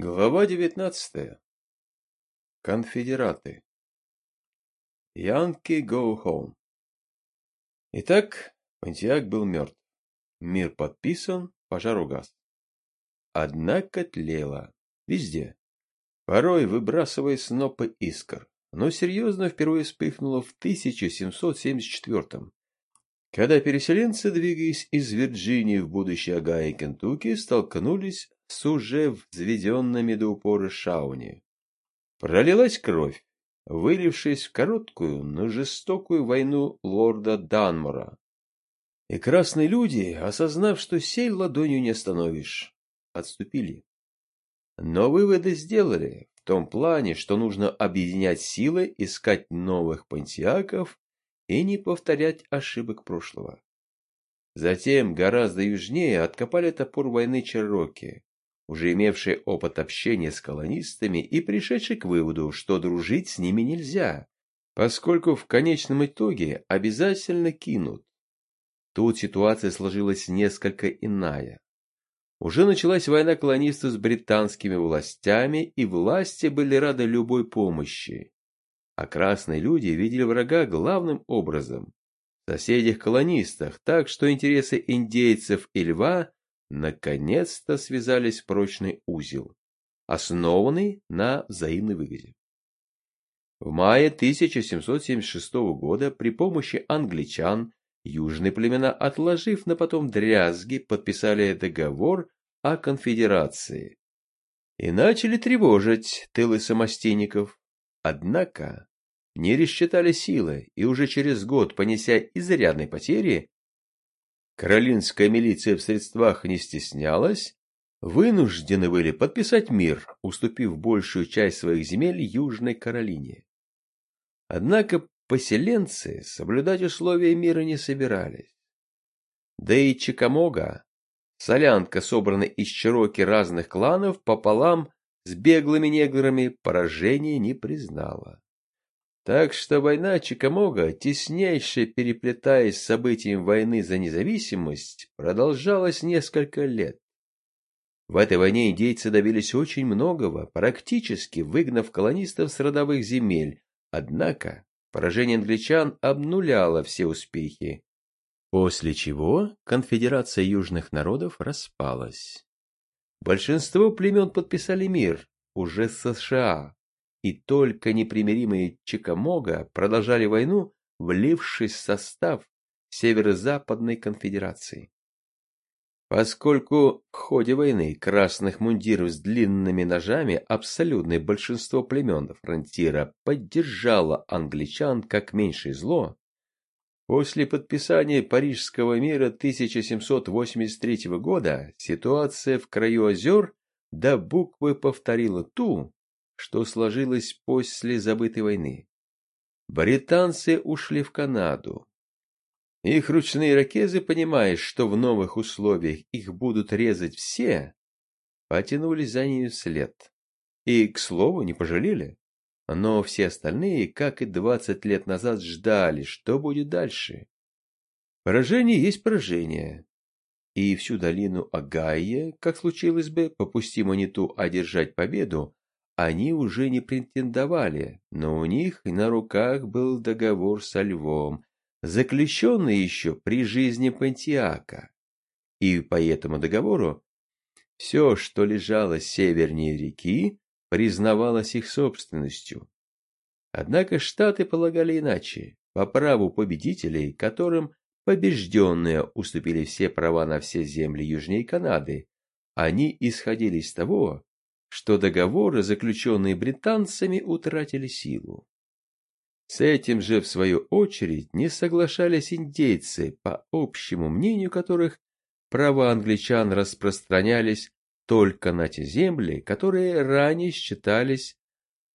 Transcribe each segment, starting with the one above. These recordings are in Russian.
Глава девятнадцатая. Конфедераты. Янки go home. Итак, Пантиак был мертв. Мир подписан, пожар угас. Однако тлело. Везде. Порой выбрасывая снопы искр. Но серьезно впервые вспыхнуло в 1774 когда переселенцы, двигаясь из Вирджинии в будущее Агая и Кентукки, столкнулись с уже взведенными до упора Шауни. Пролилась кровь, вылившись в короткую, но жестокую войну лорда Данмора. И красные люди, осознав, что сей ладонью не остановишь, отступили. Но выводы сделали в том плане, что нужно объединять силы, искать новых пантиаков и не повторять ошибок прошлого. Затем, гораздо южнее, откопали топор войны Черроки, уже имевший опыт общения с колонистами и пришедший к выводу, что дружить с ними нельзя, поскольку в конечном итоге обязательно кинут. Тут ситуация сложилась несколько иная. Уже началась война колонистов с британскими властями, и власти были рады любой помощи. А красные люди видели врага главным образом соседях-колонистах, так что интересы индейцев и льва наконец-то связались в прочный узел, основанный на взаимной выгоде. В мае 1776 года при помощи англичан южные племена, отложив на потом дрязги, подписали договор о конфедерации и начали тревожить тылы самостейников. Однако не рассчитали силы, и уже через год, понеся изрядные потери, Каролинская милиция в средствах не стеснялась, вынуждены были подписать мир, уступив большую часть своих земель Южной Каролине. Однако поселенцы соблюдать условия мира не собирались. Да и Чикамога, солянка, собранная из чероки разных кланов, пополам с беглыми неграми, поражения не признала. Так что война Чикамога, теснейше переплетаясь с событием войны за независимость, продолжалась несколько лет. В этой войне индейцы добились очень многого, практически выгнав колонистов с родовых земель, однако поражение англичан обнуляло все успехи. После чего конфедерация южных народов распалась. Большинство племен подписали мир уже с США, и только непримиримые Чикамога продолжали войну, влившись в состав Северо-Западной конфедерации. Поскольку в ходе войны красных мундиров с длинными ножами абсолютное большинство племен фронтира поддержало англичан как меньшее зло, после подписания Парижского мира 1783 года ситуация в краю озер до буквы повторила ту, что сложилось после забытой войны. Британцы ушли в Канаду. Их ручные ракезы, понимая, что в новых условиях их будут резать все, потянулись за ними вслед. И, к слову, не пожалели. Но все остальные, как и двадцать лет назад, ждали, что будет дальше. Поражение есть поражение. И всю долину Агайя, как случилось бы, по пусти монету одержать победу, они уже не претендовали, но у них на руках был договор со львом, заключенный еще при жизни Пантиака. И по этому договору все, что лежало севернее реки, признавалось их собственностью. Однако штаты полагали иначе, по праву победителей, которым побежденные уступили все права на все земли южнее Канады, они исходили из того, что договоры, заключенные британцами, утратили силу. С этим же, в свою очередь, не соглашались индейцы, по общему мнению которых права англичан распространялись только на те земли, которые ранее считались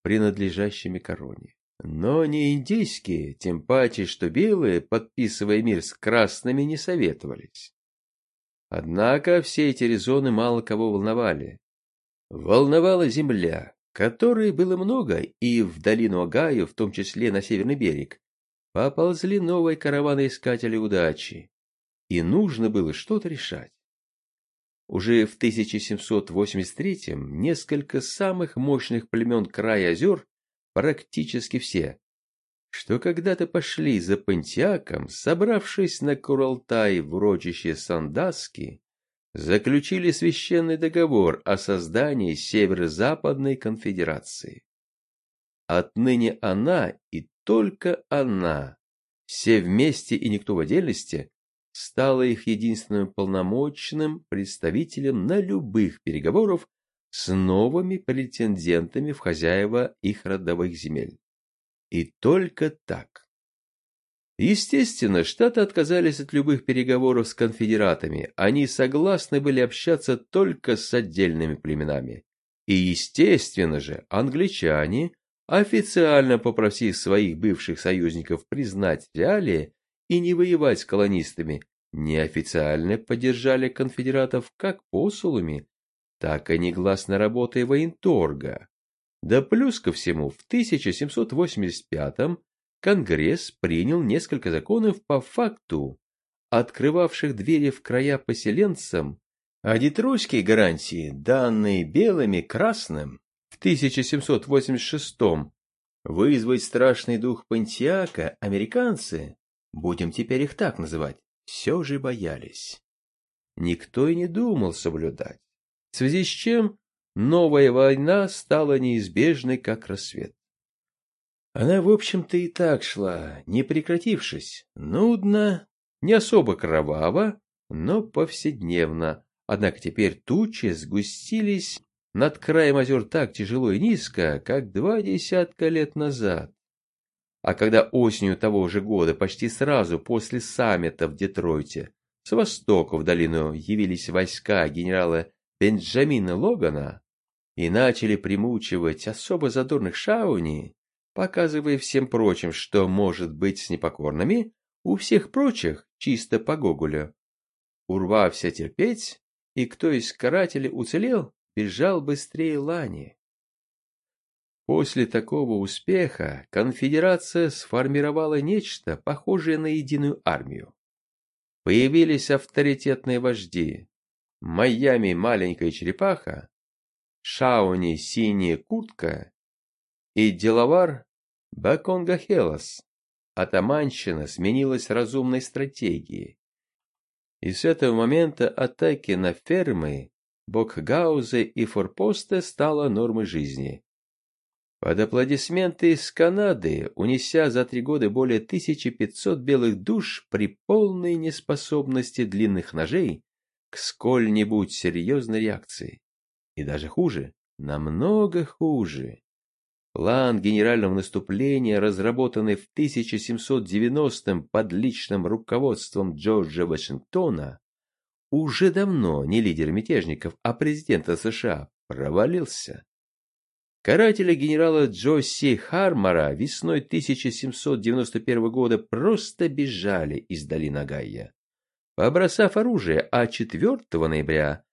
принадлежащими короне. Но не индейские, тем паче, что белые, подписывая мир с красными, не советовались. Однако все эти резоны мало кого волновали волновала земля, которой было много, и в долину Агаю, в том числе на северный берег, поползли новые караваны искателей удачи, и нужно было что-то решать. уже в 1783-м несколько самых мощных племен края озер, практически все, что когда-то пошли за Пантиаком, собравшись на Куралтай в урочище Сандаски, заключили священный договор о создании Северо-Западной конфедерации. Отныне она и только она, все вместе и никто в отдельности, стала их единственным полномочным представителем на любых переговорах с новыми претендентами в хозяева их родовых земель. И только так. Естественно, Штаты отказались от любых переговоров с конфедератами, они согласны были общаться только с отдельными племенами. И, естественно же, англичане, официально попросив своих бывших союзников признать реалии и не воевать с колонистами, неофициально поддержали конфедератов как посулами, так и негласно работой военторга. Да плюс ко всему, в 1785-м Конгресс принял несколько законов по факту, открывавших двери в края поселенцам, а детройские гарантии, данные белыми красным в 1786-м, вызвать страшный дух Пантиака американцы, будем теперь их так называть, все же боялись. Никто и не думал соблюдать, в связи с чем новая война стала неизбежной, как рассвет. Она, в общем-то, и так шла, не прекратившись, нудно, не особо кроваво, но повседневно. Однако теперь тучи сгустились над краем озер так тяжело и низко, как два десятка лет назад. А когда осенью того же года, почти сразу после саммита в Детройте, с востока в долину явились войска генерала Бенджамина Логана и начали примучивать особо задорных шауни, показывая всем прочим, что может быть с непокорными, у всех прочих чисто по Гоголю. Урвався терпеть, и кто из карателей уцелел, бежал быстрее Лани. После такого успеха конфедерация сформировала нечто похожее на единую армию. Появились авторитетные вожди. Майами маленькая черепаха, Шауни синяя куртка и деловар Баконга Хелос. Атаманщина сменилась разумной стратегией. И с этого момента атаки на фермы, бокгаузы и форпосты стала нормой жизни. Под аплодисменты из Канады, унеся за три года более 1500 белых душ при полной неспособности длинных ножей к сколь-нибудь серьезной реакции. И даже хуже, намного хуже. План генерального наступления, разработанный в 1790-м под личным руководством Джорджа Вашингтона, уже давно не лидер мятежников, а президента США, провалился. Каратели генерала Джосси Хармара весной 1791 года просто бежали из долины Гайя. Побросав оружие, а 4 ноября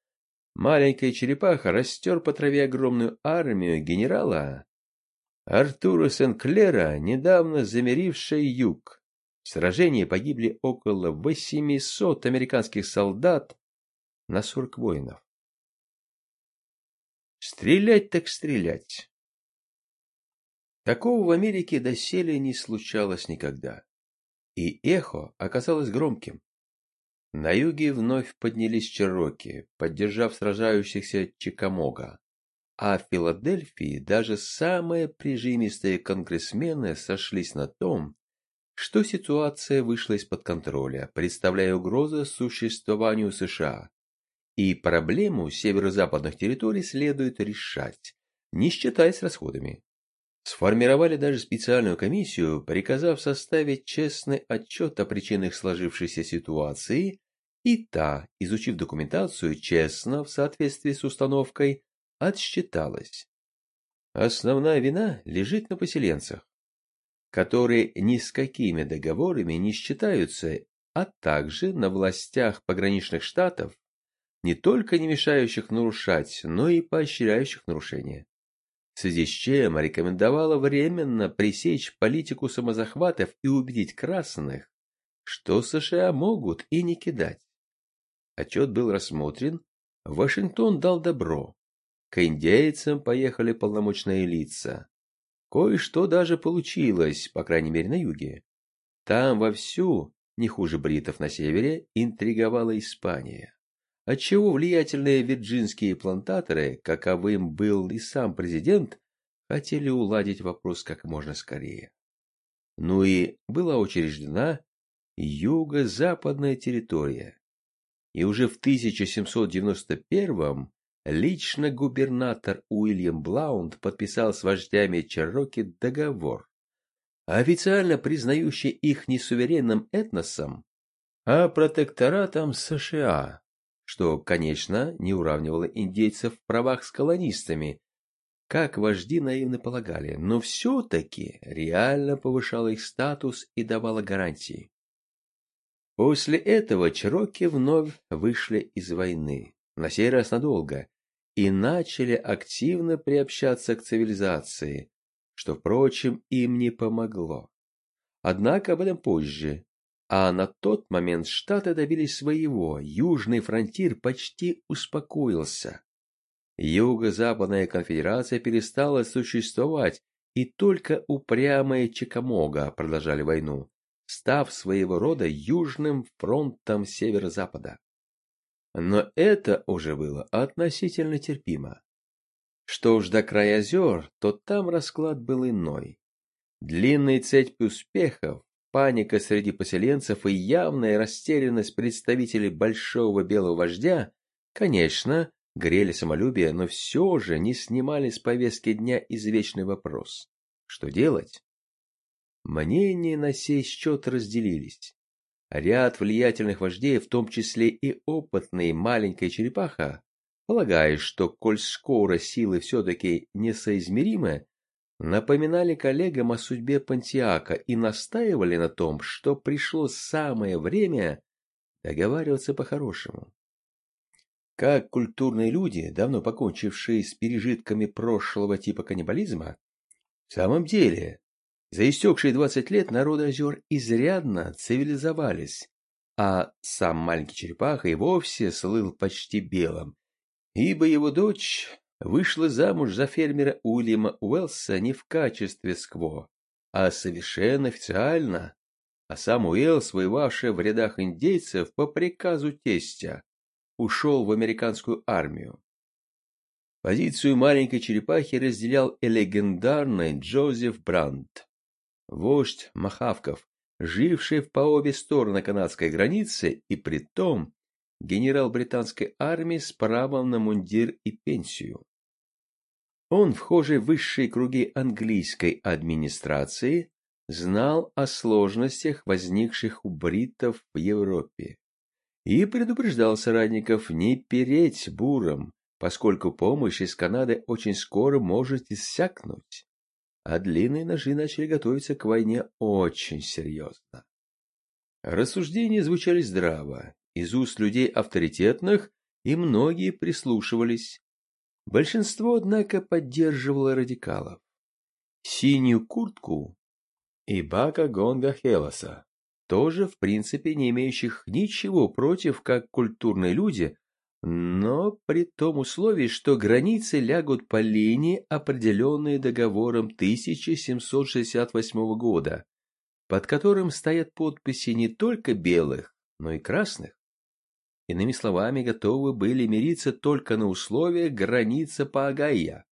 маленькая черепаха растер по траве огромную армию генерала Артура Сенклера, недавно замеривший юг. В сражении погибли около 800 американских солдат на 40 воинов. Стрелять так стрелять. Такого в Америке доселе не случалось никогда. И эхо оказалось громким. На юге вновь поднялись чероки, поддержав сражающихся Чикамога. А в Филадельфии даже самые прижимистые конгрессмены сошлись на том, что ситуация вышла из-под контроля, представляя угрозу существованию США. И проблему северо-западных территорий следует решать, не считаясь расходами. Сформировали даже специальную комиссию, приказав составить честный отчет о причинах сложившейся ситуации, и та, изучив документацию честно в соответствии с установкой, отсчиталась. Основная вина лежит на поселенцах, которые ни с какими договорами не считаются, а также на властях пограничных штатов, не только не мешающих нарушать, но и поощряющих нарушения. В связи с чем рекомендовала временно пресечь политику самозахватов и убедить красных, что США могут и не кидать. Отчет был рассмотрен Вашингтон дал добро. К индейцам поехали полномочные лица. Кое-что даже получилось, по крайней мере, на юге. Там вовсю, не хуже бритов на севере, интриговала Испания. Отчего влиятельные вирджинские плантаторы, каковым был и сам президент, хотели уладить вопрос как можно скорее. Ну и была учреждена юго-западная территория. И уже в 1791 лично губернатор Уильям Блаунд подписал с вождями Чероки договор, официально признающий их не суверенным этносом, а протекторатом США, что, конечно, не уравнивало индейцев в правах с колонистами, как вожди наивно полагали, но все-таки реально повышало их статус и давало гарантии. После этого Чироки вновь вышли из войны, на сей раз надолго, и начали активно приобщаться к цивилизации, что, впрочем, им не помогло. Однако об этом позже. А на тот момент Штаты добились своего, южный фронтир почти успокоился. Юго-Западная конфедерация перестала существовать, и только упрямые Чикамога продолжали войну, став своего рода южным фронтом северо-запада. Но это уже было относительно терпимо. Что уж до края озер, то там расклад был иной. Длинная цепь успехов, паника среди поселенцев и явная растерянность представителей большого белого вождя, конечно, грели самолюбие, но все же не снимали с повестки дня извечный вопрос. Что делать? Мнения на сей счет разделились. Ряд влиятельных вождей, в том числе и опытный маленькая черепаха, полагая, что коль скоро силы все-таки несоизмеримы, напоминали коллегам о судьбе Пантиака и настаивали на том, что пришло самое время договариваться по-хорошему. Как культурные люди, давно покончившие с пережитками прошлого типа каннибализма, в самом деле за истекшие двадцать лет народы озер изрядно цивилизовались, а сам маленький черепаха и вовсе слыл почти белым, ибо его дочь вышла замуж за фермера Уильяма Уэллса не в качестве скво, а совершенно официально, а сам Уэллс, воевавший в рядах индейцев по приказу тестя, ушел в американскую армию. Позицию маленькой черепахи разделял и легендарный Джозеф Брандт вождь Махавков, живший по обе стороны канадской границы и притом генерал британской армии с правом на мундир и пенсию. Он, вхожий в высшие круги английской администрации, знал о сложностях, возникших у бриттов в Европе, и предупреждал соратников не переть буром, поскольку помощь из Канады очень скоро может иссякнуть а длинные ножи начали готовиться к войне очень серьезно. Рассуждения звучали здраво, из уст людей авторитетных, и многие прислушивались. Большинство, однако, поддерживало радикалов. Синюю куртку и Бака Гонга Хелоса, тоже, в принципе, не имеющих ничего против, как культурные люди, но при том условии, что границы лягут по линии, определенной договором 1768 года, под которым стоят подписи не только белых, но и красных. Иными словами, готовы были мириться только на условиях границы по Агая,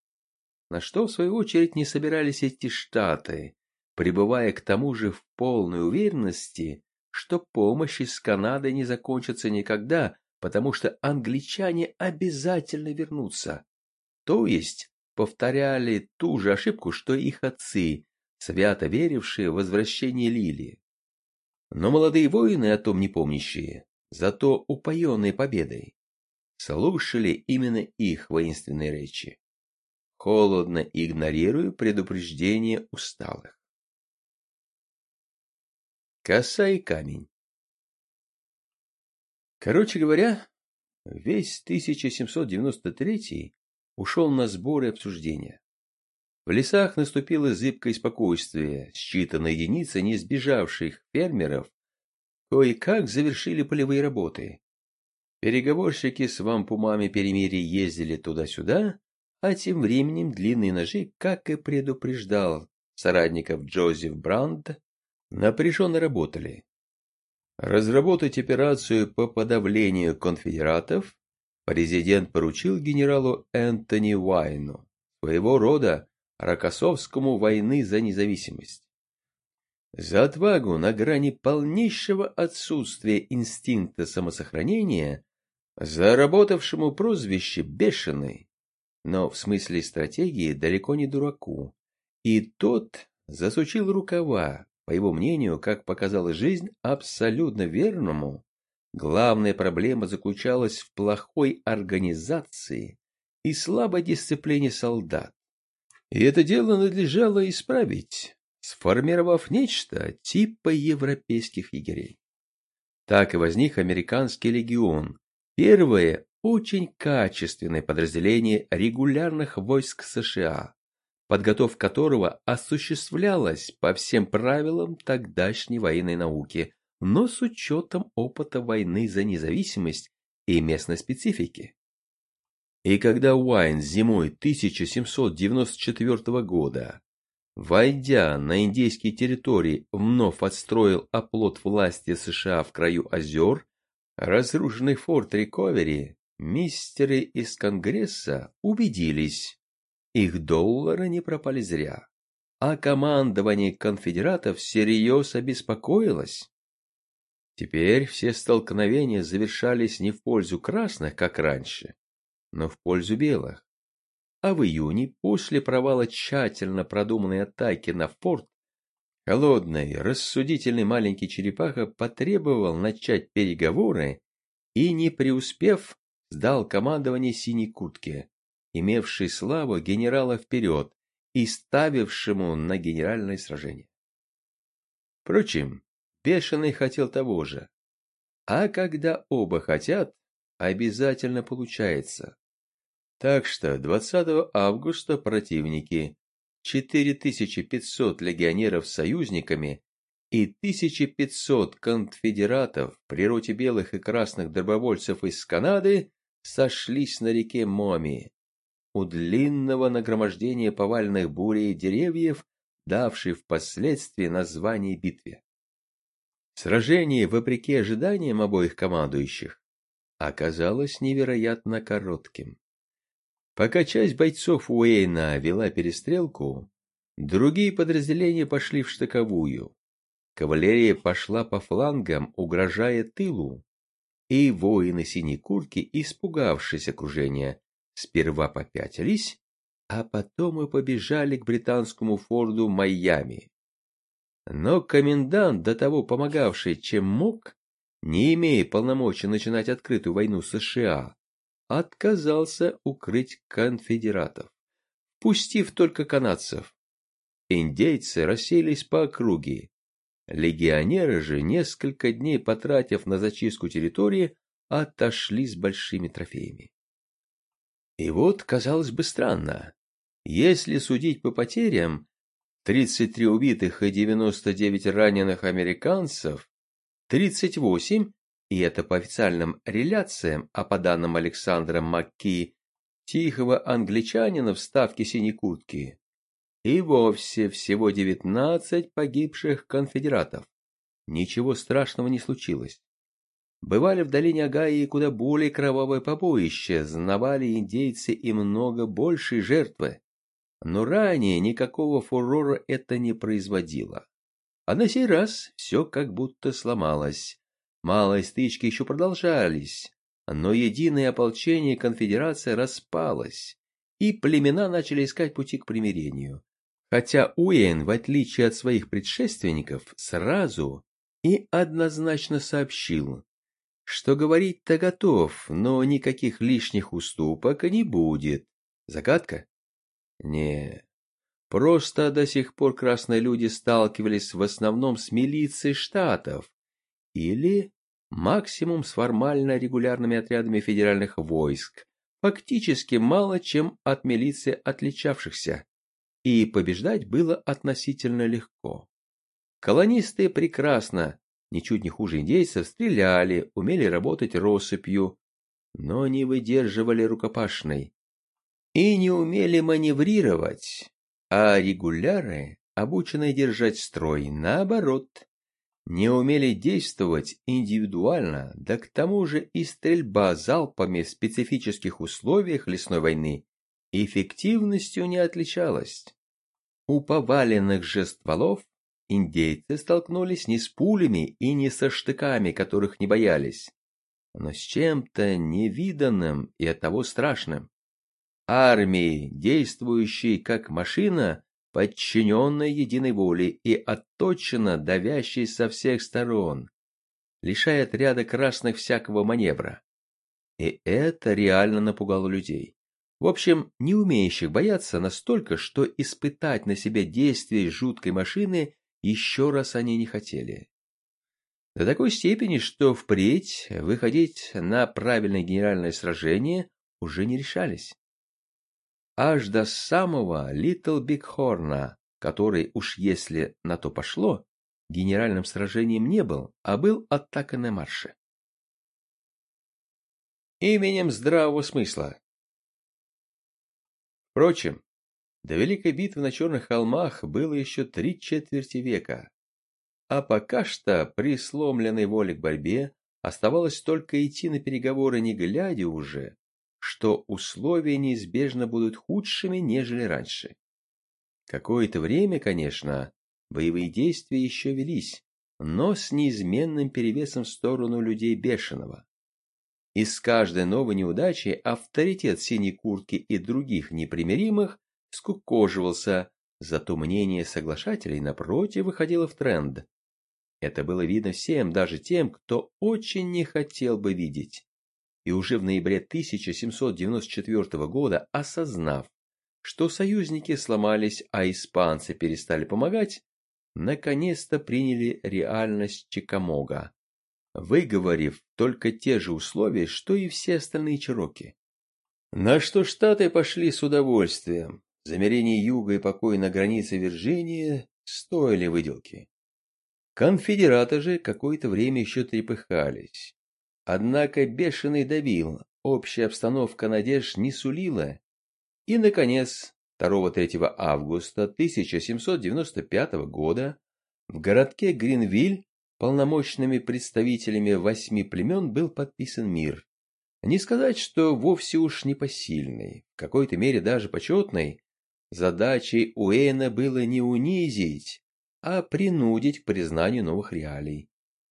на что, в свою очередь, не собирались эти штаты, пребывая к тому же в полной уверенности, что помощь из Канады не закончится никогда, потому что англичане обязательно вернутся. То есть повторяли ту же ошибку, что и их отцы, свято верившие в возвращение Лили. Но молодые воины, о том не помнящие, зато упоенные победой, слушали именно их воинственные речи, холодно игнорируя предупреждение усталых. Коса и камень Короче говоря, весь 1793 ушел на сборы и обсуждения. В лесах наступило зыбкое спокойствие, считанные единицы не сбежавших фермеров кое-как завершили полевые работы. Переговорщики с вампумами перемирия ездили туда-сюда, а тем временем длинные ножи, как и предупреждал соратников Джозеф Бранд, напряженно работали. Разработать операцию по подавлению конфедератов президент поручил генералу Энтони Уайну, своего рода Рокоссовскому войны за независимость. За отвагу на грани полнейшего отсутствия инстинкта самосохранения, заработавшему прозвище «бешеный», но в смысле стратегии далеко не дураку, и тот засучил рукава, по его мнению, как показала жизнь, абсолютно верному. Главная проблема заключалась в плохой организации и слабой дисциплине солдат. И это дело надлежало исправить, сформировав нечто типа европейских егерей. Так и возник американский легион, первое очень качественное подразделение регулярных войск США, подготовка которого осуществлялась по всем правилам тогдашней военной науки, но с учетом опыта войны за независимость и местной специфики. И когда Уайн зимой 1794 года, войдя на индейские территории, вновь отстроил оплот власти США в краю озер, разрушенный форт Рековери, мистеры из Конгресса убедились, их доллары не пропали зря, а командование конфедератов всерьез обеспокоилось. Теперь все столкновения завершались не в пользу красных, как раньше, но в пользу белых. А в июне, после провала тщательно продуманной атаки на форт, холодный, рассудительный маленький черепаха потребовал начать переговоры и, не преуспев, сдал командование синей куртке, имевшей славу генерала вперед и ставившему на генеральное сражение. Впрочем, Бешеный хотел того же. А когда оба хотят, обязательно получается. Так что 20 августа противники 4500 легионеров с союзниками и 1500 конфедератов при роте белых и красных добровольцев из Канады сошлись на реке Моми, у длинного нагромождения повальных бурей деревьев, давшей впоследствии название битве. Сражение, вопреки ожиданиям обоих командующих, оказалось невероятно коротким. Пока часть бойцов Уэйна вела перестрелку, другие подразделения пошли в штыковую. Кавалерия пошла по флангам, угрожая тылу, и воины синей куртки, испугавшись окружения, сперва попятились, а потом и побежали к британскому форду Майами. Но комендант, до того помогавший, чем мог, не имея полномочий начинать открытую войну США, отказался укрыть конфедератов, пустив только канадцев. Индейцы расселись по округе. Легионеры же, несколько дней потратив на зачистку территории, отошли с большими трофеями. И вот, казалось бы, странно. Если судить по потерям, 33 убитых и 99 раненых американцев, 38, и это по официальным реляциям, а по данным Александра Макки, тихого англичанина в ставке синей куртки, и вовсе всего 19 погибших конфедератов. Ничего страшного не случилось. Бывали в долине Агаи куда более кровавое побоище, знавали индейцы и много большей жертвы. Но ранее никакого фурора это не производило. А на сей раз все как будто сломалось. Малые стычки еще продолжались, но единое ополчение конфедерация распалось, и племена начали искать пути к примирению. Хотя Уэйн, в отличие от своих предшественников, сразу и однозначно сообщил, что говорить-то готов, но никаких лишних уступок не будет. Загадка? Не. Просто до сих пор красные люди сталкивались в основном с милицией штатов или максимум с формально регулярными отрядами федеральных войск, фактически мало чем от милиции отличавшихся, и побеждать было относительно легко. Колонисты прекрасно ничуть не хуже индейцев, стреляли, умели работать россыпью, но не выдерживали рукопашной и не умели маневрировать, а регуляры, обученные держать строй, наоборот, не умели действовать индивидуально, да к тому же и стрельба залпами в специфических условиях лесной войны эффективностью не отличалась. У поваленных же стволов индейцы столкнулись не с пулями и не со штыками, которых не боялись, но с чем-то невиданным и оттого страшным. Армии, действующей как машина, подчиненной единой воле и отточенно давящей со всех сторон, лишая отряда красных всякого маневра. И это реально напугало людей. В общем, не умеющих бояться настолько, что испытать на себе действие жуткой машины еще раз они не хотели. До такой степени, что впредь выходить на правильное генеральное сражение уже не решались аж до самого Литл Бигхорна, который, уж если на то пошло, генеральным сражением не был, а был атака на марше. Именем здравого смысла. Впрочем, до Великой битвы на Черных холмах было еще три четверти века, а пока что при сломленной воле к борьбе оставалось только идти на переговоры не глядя уже, что условия неизбежно будут худшими, нежели раньше. Какое-то время, конечно, боевые действия еще велись, но с неизменным перевесом в сторону людей бешеного. И с каждой новой неудачей авторитет синей куртки и других непримиримых скукоживался, зато мнение соглашателей напротив выходило в тренд. Это было видно всем, даже тем, кто очень не хотел бы видеть и уже в ноябре 1794 года, осознав, что союзники сломались, а испанцы перестали помогать, наконец-то приняли реальность Чикамога, выговорив только те же условия, что и все остальные чероки. На что Штаты пошли с удовольствием. Замерение юга и покой на границе Вирджинии стоили выделки. Конфедераты же какое-то время еще трепыхались. Однако бешеный давил, общая обстановка надежд не сулила. И, наконец, 2-3 августа 1795 года в городке Гринвиль полномочными представителями восьми племен был подписан мир. Не сказать, что вовсе уж непосильный, в какой-то мере даже почетный. Задачей Уэйна было не унизить, а принудить к признанию новых реалий.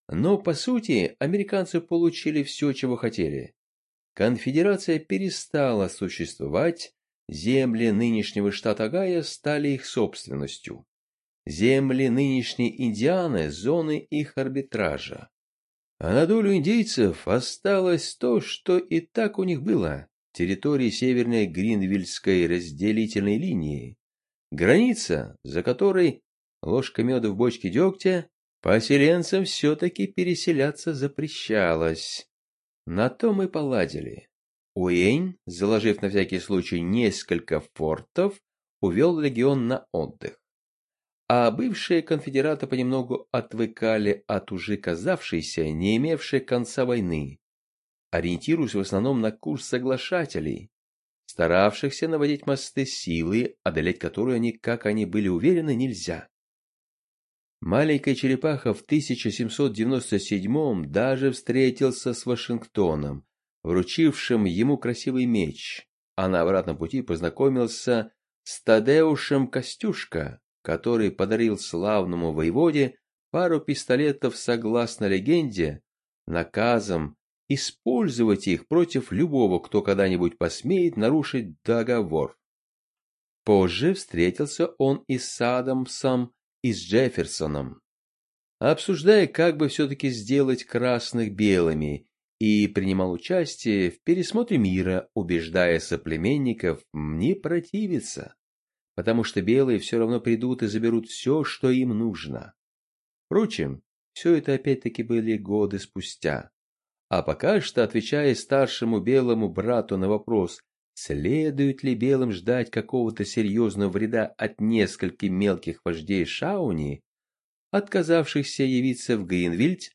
Но, по сути, американцы получили все, чего хотели. Конфедерация перестала существовать, земли нынешнего штата Огайо стали их собственностью. Земли нынешней Индианы – зоны их арбитража. А на долю индейцев осталось то, что и так у них было – территории северной Гринвильской разделительной линии. Граница, за которой ложка меда в бочке дегтя Поселенцам все-таки переселяться запрещалось. На то мы поладили. Уэйн, заложив на всякий случай несколько фортов, увел легион на отдых. А бывшие конфедераты понемногу отвыкали от уже казавшейся, не имевшей конца войны, ориентируясь в основном на курс соглашателей, старавшихся наводить мосты силы, одолеть которые они, как они были уверены, нельзя. Маленькая черепаха в 1797 даже встретился с Вашингтоном, вручившим ему красивый меч, а на обратном пути познакомился с Тадеушем Костюшка, который подарил славному воеводе пару пистолетов согласно легенде, наказом использовать их против любого, кто когда-нибудь посмеет нарушить договор. Позже встретился он и с Адамсом и с Джефферсоном, обсуждая, как бы все-таки сделать красных белыми, и принимал участие в пересмотре мира, убеждая соплеменников не противиться, потому что белые все равно придут и заберут все, что им нужно. Впрочем, все это опять-таки были годы спустя. А пока что, отвечая старшему белому брату на вопрос, Следует ли белым ждать какого-то серьезного вреда от нескольких мелких вождей Шауни, отказавшихся явиться в Гринвильд,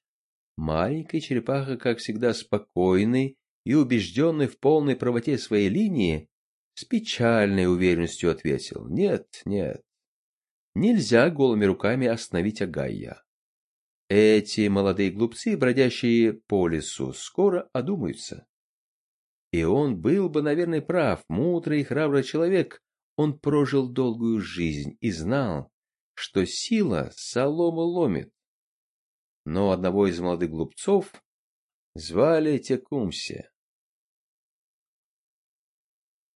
маленькая черепаха, как всегда спокойный и убежденный в полной правоте своей линии, с печальной уверенностью ответил «Нет, нет, нельзя голыми руками остановить Агая. Эти молодые глупцы, бродящие по лесу, скоро одумаются». И он был бы, наверное, прав, мудрый и храбрый человек. Он прожил долгую жизнь и знал, что сила солому ломит. Но одного из молодых глупцов звали Текумсе.